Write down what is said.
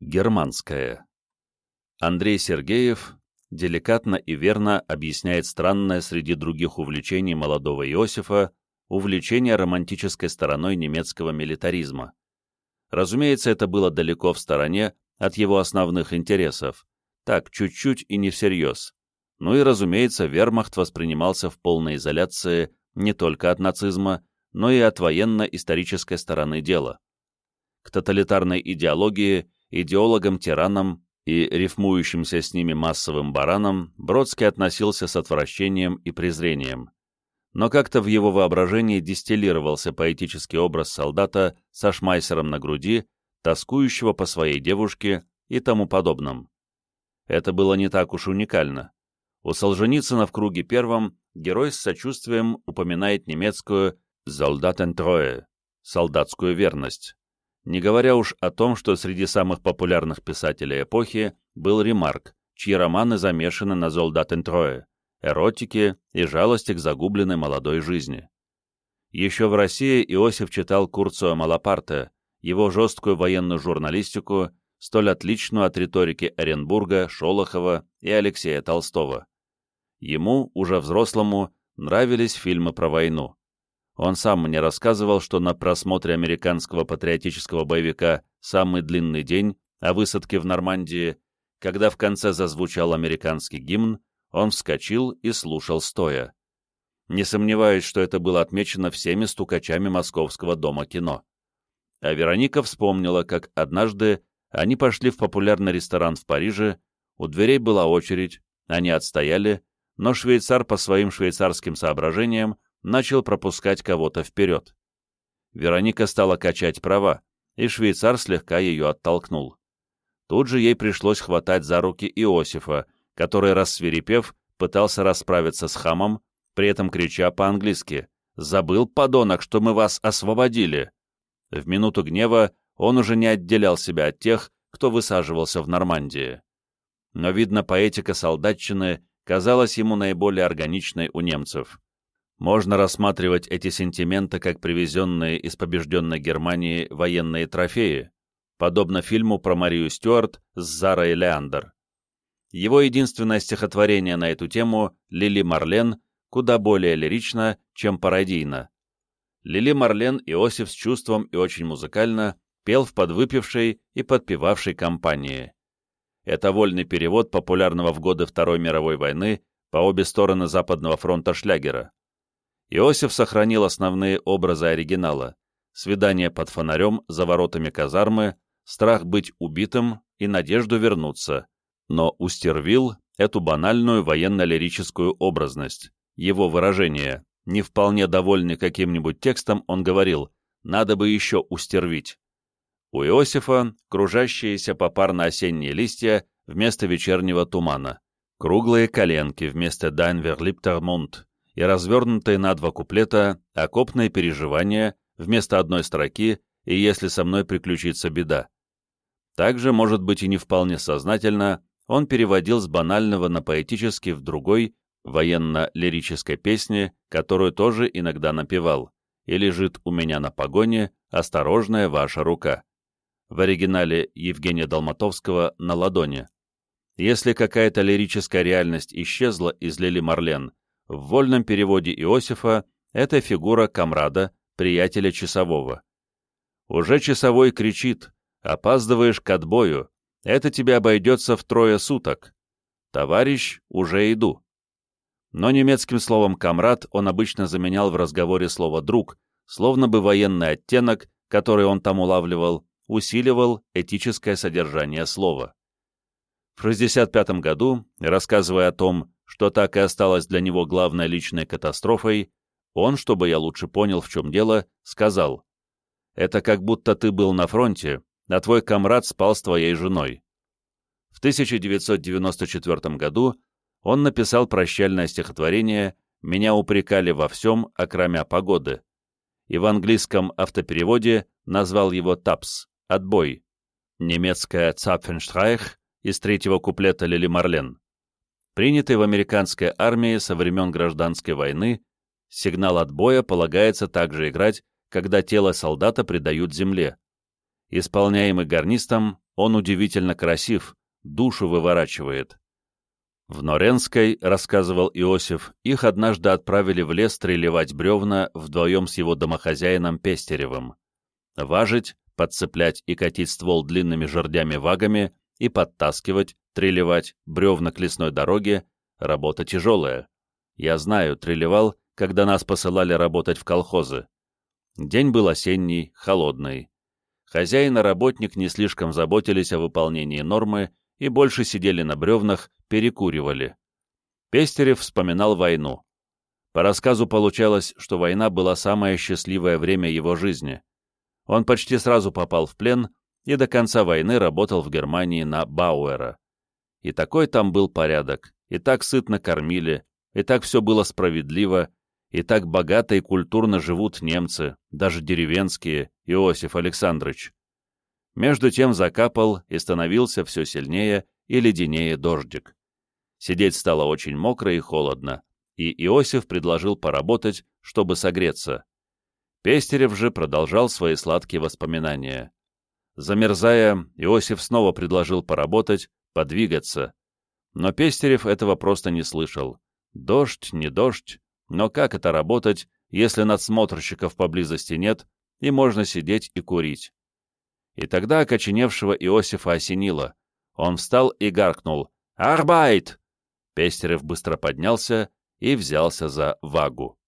Германская. Андрей Сергеев деликатно и верно объясняет странное среди других увлечений молодого Иосифа увлечение романтической стороной немецкого милитаризма. Разумеется, это было далеко в стороне от его основных интересов, так, чуть-чуть и не всерьез. Ну и, разумеется, вермахт воспринимался в полной изоляции не только от нацизма, но и от военно-исторической стороны дела. К тоталитарной идеологии идеологам-тиранам и рифмующимся с ними массовым баранам Бродский относился с отвращением и презрением. Но как-то в его воображении дистиллировался поэтический образ солдата со шмайсером на груди, тоскующего по своей девушке и тому подобном. Это было не так уж уникально. У Солженицына в круге первом герой с сочувствием упоминает немецкую «Soldatentreue» — солдатскую верность, не говоря уж о том, что среди самых популярных писателей эпохи был Ремарк, чьи романы замешаны на Золдатентрое, эротике и жалости к загубленной молодой жизни. Еще в России Иосиф читал Курцио Малапарте, его жесткую военную журналистику, столь отличную от риторики Оренбурга, Шолохова и Алексея Толстого. Ему, уже взрослому, нравились фильмы про войну. Он сам мне рассказывал, что на просмотре американского патриотического боевика «Самый длинный день» о высадке в Нормандии, когда в конце зазвучал американский гимн, он вскочил и слушал стоя. Не сомневаюсь, что это было отмечено всеми стукачами Московского дома кино. А Вероника вспомнила, как однажды они пошли в популярный ресторан в Париже, у дверей была очередь, они отстояли, но швейцар по своим швейцарским соображениям начал пропускать кого-то вперед. Вероника стала качать права, и швейцар слегка ее оттолкнул. Тут же ей пришлось хватать за руки Иосифа, который, рассверепев, пытался расправиться с хамом, при этом крича по-английски «Забыл, подонок, что мы вас освободили!» В минуту гнева он уже не отделял себя от тех, кто высаживался в Нормандии. Но, видно, поэтика солдатчины казалась ему наиболее органичной у немцев. Можно рассматривать эти сентименты как привезенные из побежденной Германии военные трофеи, подобно фильму про Марию Стюарт с Зарой Леандер. Его единственное стихотворение на эту тему «Лили Марлен» куда более лирично, чем пародийно. Лили Марлен Иосиф с чувством и очень музыкально пел в подвыпившей и подпевавшей компании. Это вольный перевод популярного в годы Второй мировой войны по обе стороны Западного фронта шлягера. Иосиф сохранил основные образы оригинала — свидание под фонарем за воротами казармы, страх быть убитым и надежду вернуться, но устервил эту банальную военно-лирическую образность, его выражение. Не вполне довольный каким-нибудь текстом, он говорил «надо бы еще устервить». У Иосифа кружащиеся попарно осенние листья вместо вечернего тумана, круглые коленки вместо «Дайнверлиптермунд», и развернутые на два куплета окопные переживания вместо одной строки и если со мной приключится беда. Также, может быть и не вполне сознательно, он переводил с банального на поэтический в другой, военно-лирической песне, которую тоже иногда напевал, и лежит у меня на погоне «Осторожная ваша рука». В оригинале Евгения Долматовского «На ладони». Если какая-то лирическая реальность исчезла из Лили Марлен, в вольном переводе Иосифа это фигура комрада, приятеля часового. Уже часовой кричит «Опаздываешь к отбою, это тебе обойдется в трое суток». «Товарищ, уже иду». Но немецким словом «комрад» он обычно заменял в разговоре слово «друг», словно бы военный оттенок, который он там улавливал, усиливал этическое содержание слова. В 1965 году, рассказывая о том, что так и осталось для него главной личной катастрофой, он, чтобы я лучше понял, в чем дело, сказал, «Это как будто ты был на фронте, а твой комрад спал с твоей женой». В 1994 году он написал прощальное стихотворение «Меня упрекали во всем, окромя погоды», и в английском автопереводе назвал его «Тапс» — «Отбой», немецкая «Запфенштрайх» из третьего куплета Лили Марлен. Принятый в американской армии со времен гражданской войны, сигнал отбоя полагается также играть, когда тело солдата предают земле. Исполняемый гарнистом, Он удивительно красив, душу выворачивает. В Норенской, рассказывал Иосиф, их однажды отправили в лес трелевать бревна вдвоем с его домохозяином Пестеревым. Важить, подцеплять и катить ствол длинными жердями-вагами и подтаскивать, трелевать бревна к лесной дороге — работа тяжелая. Я знаю, трелевал, когда нас посылали работать в колхозы. День был осенний, холодный. Хозяин и работник не слишком заботились о выполнении нормы и больше сидели на бревнах, перекуривали. Пестерев вспоминал войну. По рассказу получалось, что война была самое счастливое время его жизни. Он почти сразу попал в плен и до конца войны работал в Германии на Бауэра. И такой там был порядок, и так сытно кормили, и так все было справедливо, и так богато и культурно живут немцы, даже деревенские, Иосиф Александрович. Между тем закапал и становился все сильнее и леденее дождик. Сидеть стало очень мокро и холодно, и Иосиф предложил поработать, чтобы согреться. Пестерев же продолжал свои сладкие воспоминания. Замерзая, Иосиф снова предложил поработать, подвигаться. Но Пестерев этого просто не слышал. Дождь, не дождь, но как это работать, если надсмотрщиков поблизости нет, и можно сидеть и курить? И тогда окоченевшего Иосифа осенило. Он встал и гаркнул «Арбайт!». Пестерев быстро поднялся и взялся за вагу.